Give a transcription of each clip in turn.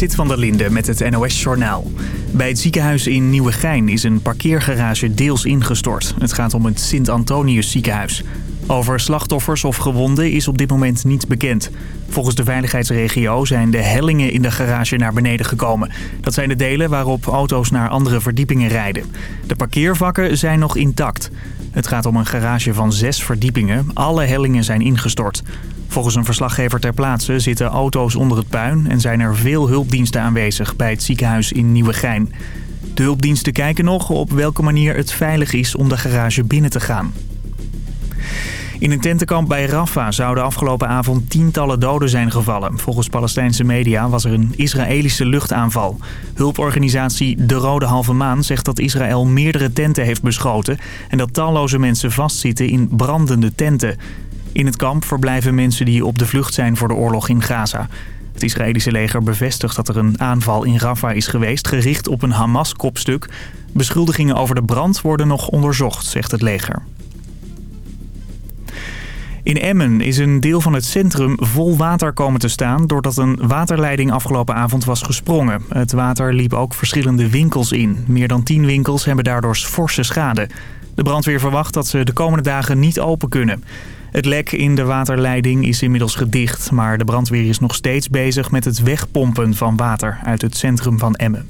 Sit van der Linde met het NOS-journaal. Bij het ziekenhuis in Nieuwegein is een parkeergarage deels ingestort. Het gaat om het Sint-Antonius ziekenhuis. Over slachtoffers of gewonden is op dit moment niets bekend. Volgens de veiligheidsregio zijn de hellingen in de garage naar beneden gekomen. Dat zijn de delen waarop auto's naar andere verdiepingen rijden. De parkeervakken zijn nog intact. Het gaat om een garage van zes verdiepingen. Alle hellingen zijn ingestort. Volgens een verslaggever ter plaatse zitten auto's onder het puin... en zijn er veel hulpdiensten aanwezig bij het ziekenhuis in Nieuwegein. De hulpdiensten kijken nog op welke manier het veilig is om de garage binnen te gaan. In een tentenkamp bij Rafah zouden afgelopen avond tientallen doden zijn gevallen. Volgens Palestijnse media was er een Israëlische luchtaanval. Hulporganisatie De Rode Halve Maan zegt dat Israël meerdere tenten heeft beschoten... en dat talloze mensen vastzitten in brandende tenten. In het kamp verblijven mensen die op de vlucht zijn voor de oorlog in Gaza. Het Israëlische leger bevestigt dat er een aanval in Rafah is geweest... gericht op een Hamas-kopstuk. Beschuldigingen over de brand worden nog onderzocht, zegt het leger. In Emmen is een deel van het centrum vol water komen te staan... doordat een waterleiding afgelopen avond was gesprongen. Het water liep ook verschillende winkels in. Meer dan tien winkels hebben daardoor forse schade. De brandweer verwacht dat ze de komende dagen niet open kunnen. Het lek in de waterleiding is inmiddels gedicht... maar de brandweer is nog steeds bezig met het wegpompen van water uit het centrum van Emmen.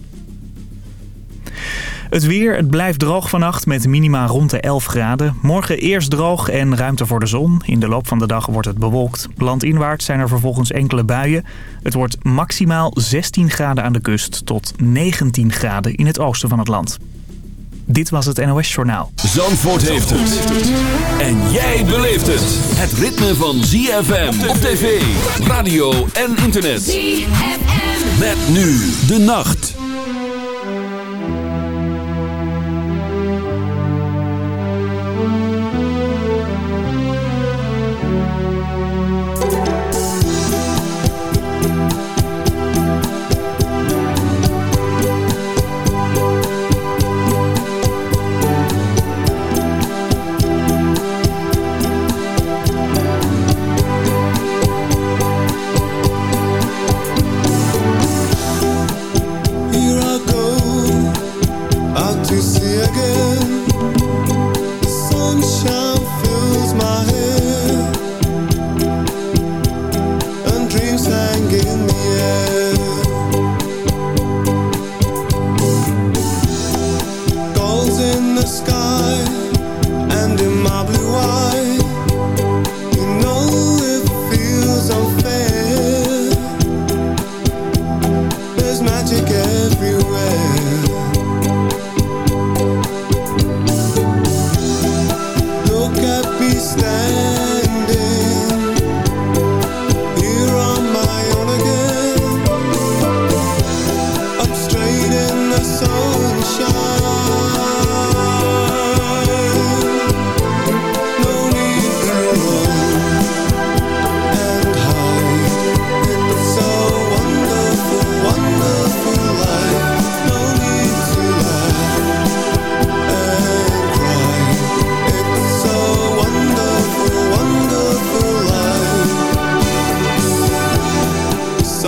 Het weer, het blijft droog vannacht met minima rond de 11 graden. Morgen eerst droog en ruimte voor de zon. In de loop van de dag wordt het bewolkt. Landinwaarts zijn er vervolgens enkele buien. Het wordt maximaal 16 graden aan de kust tot 19 graden in het oosten van het land. Dit was het NOS Journaal. Zandvoort heeft het. En jij beleeft het. Het ritme van ZFM op tv, radio en internet. ZFM. Met nu de nacht.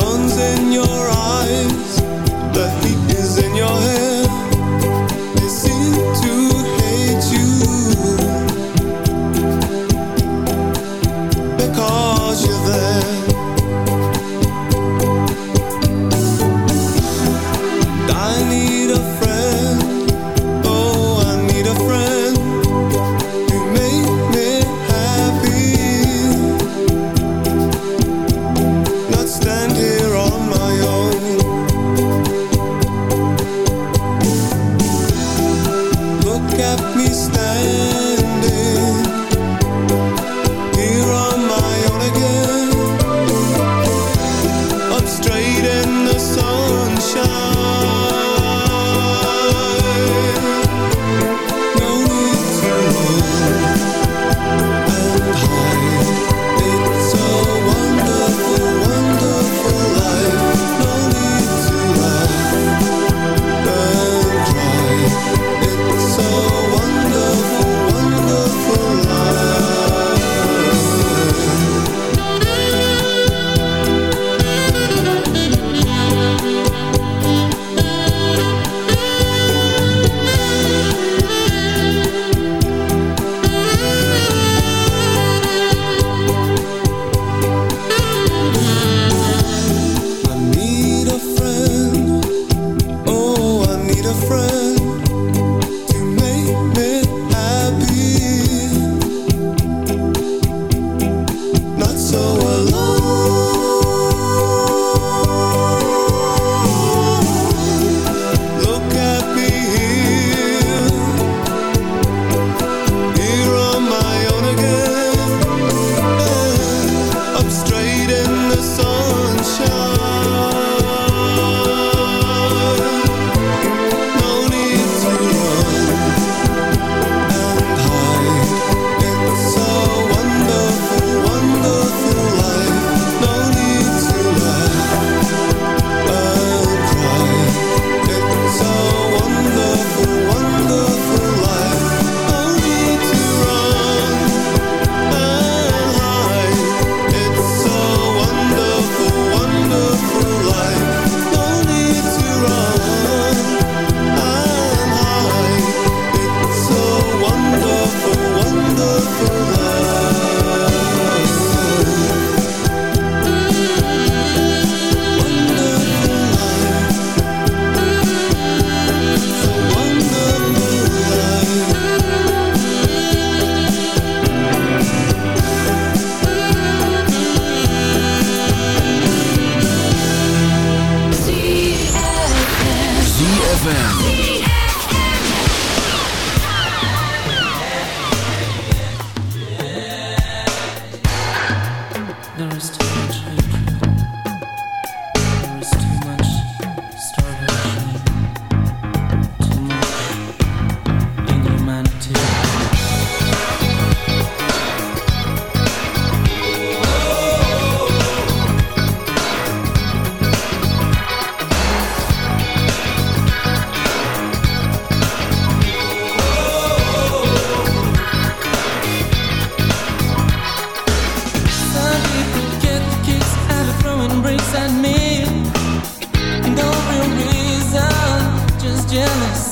guns in your eyes. Left nothing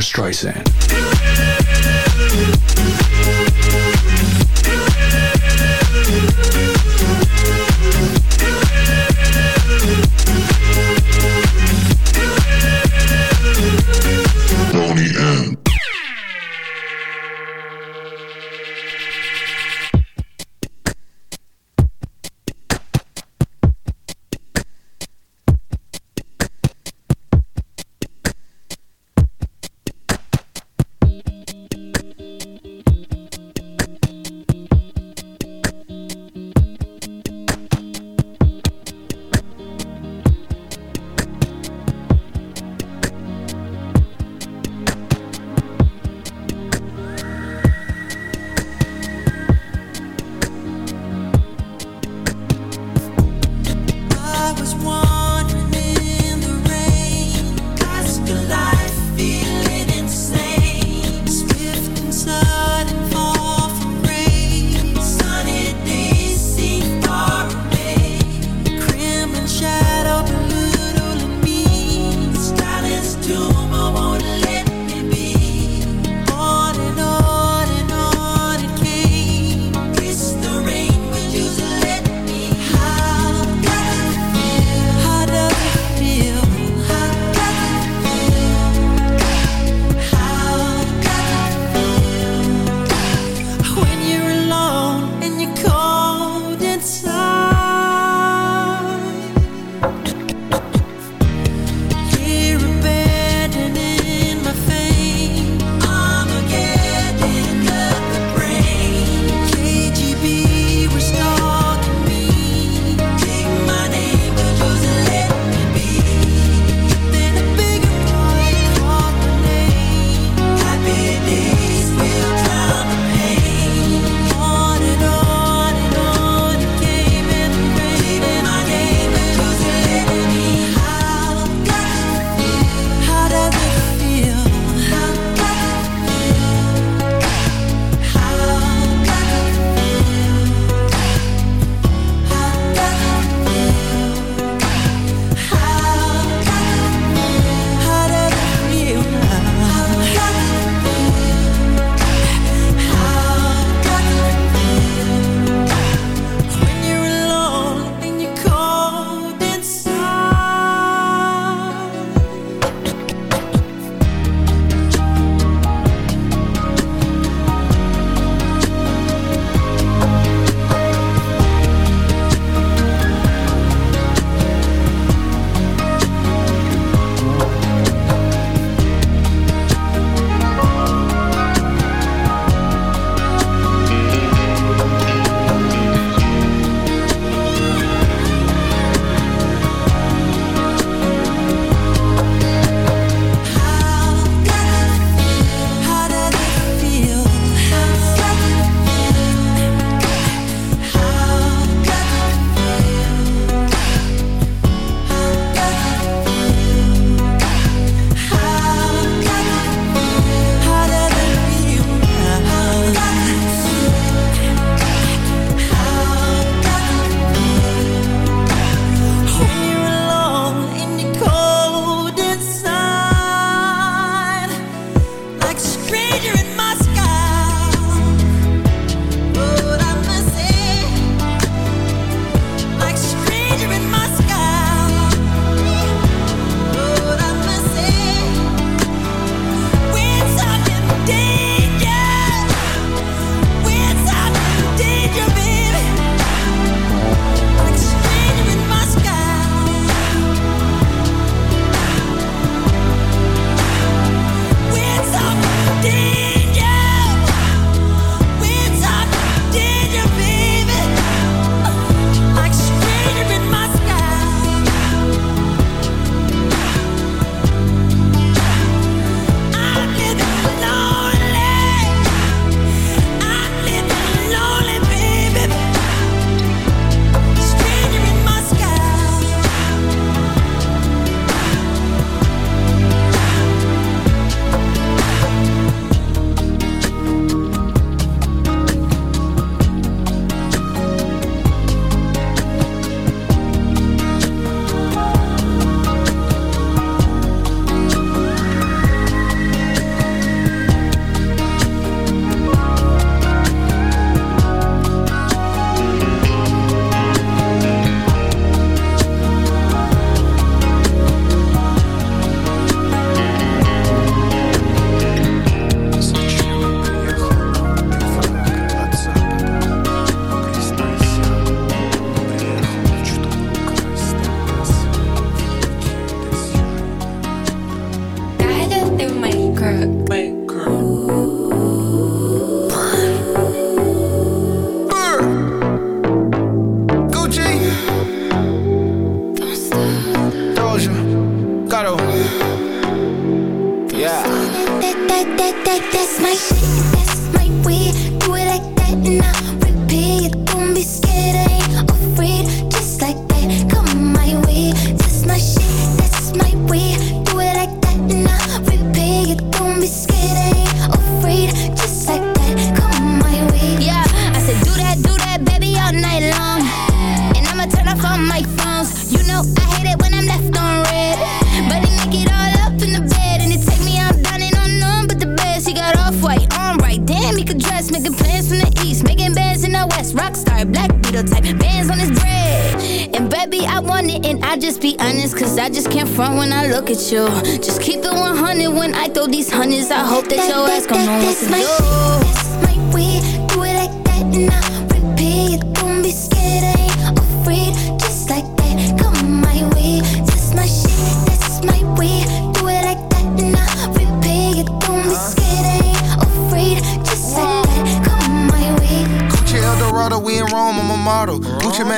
Streisand.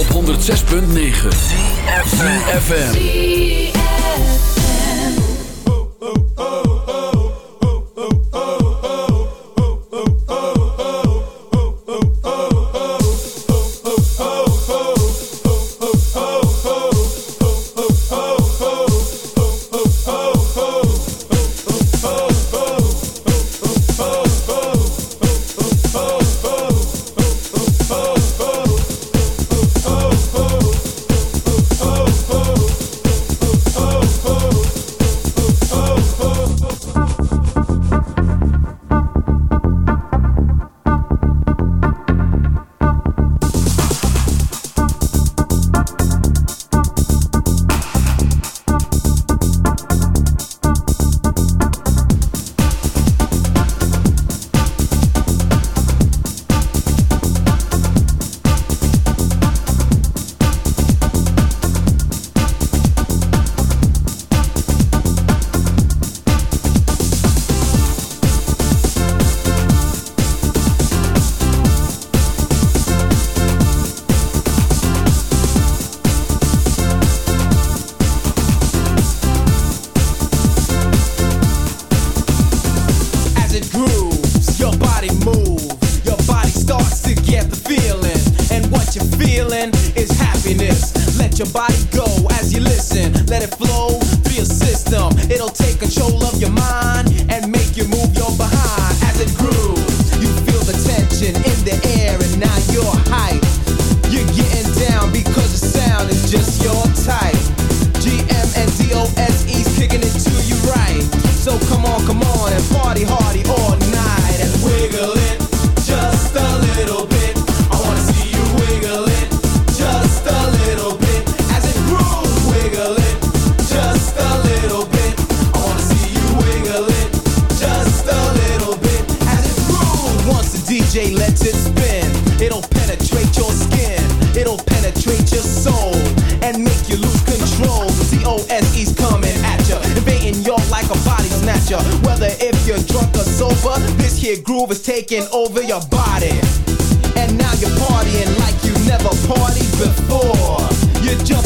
op 106.9. FM.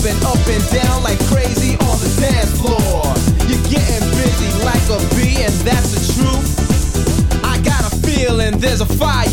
jumping up and down like crazy on the dance floor. You're getting busy like a bee, and that's the truth. I got a feeling there's a fire.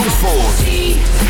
Zandvoort.